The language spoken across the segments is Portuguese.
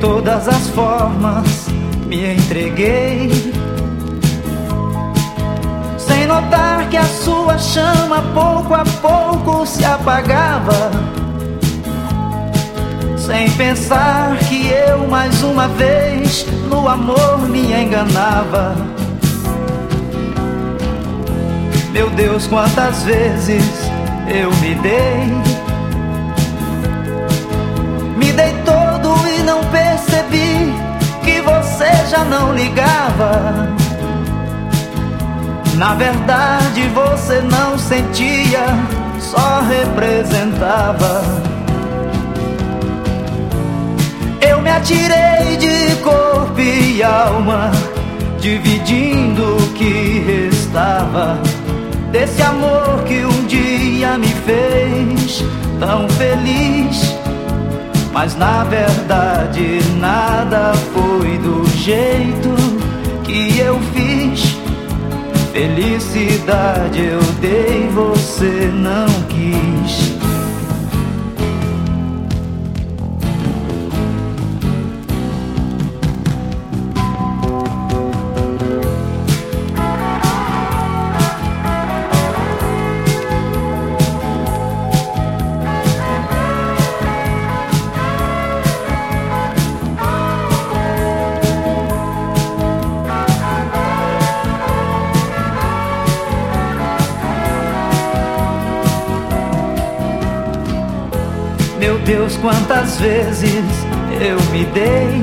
Todas as formas me entreguei. Sem notar que a sua chama pouco a pouco se apagava. Sem pensar que eu mais uma vez no amor me enganava. Meu Deus, quantas vezes eu me dei. Não ligava. Na verdade, você não sentia, só representava. Eu me atirei de corpo e alma, dividindo o que restava desse amor que um dia me fez tão feliz. Mas na verdade nada jeito que eu fiz. Felicidade eu dei, você não Meu Deus, quantas vezes eu me dei.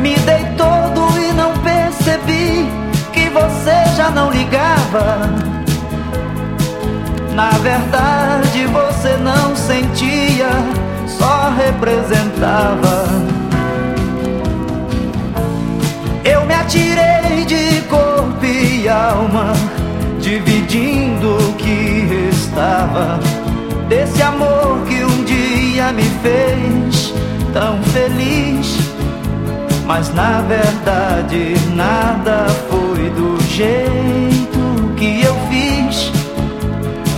Me dei todo e não percebi que você já não ligava. Na verdade, você não sentia, só representava. Eu me atirei de corpo e alma, dividindo o que restava desse amor que um dia me fez tão feliz. Mas na verdade nada foi do jeito que eu fiz.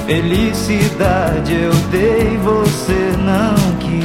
Felicidade eu dei, você não quis.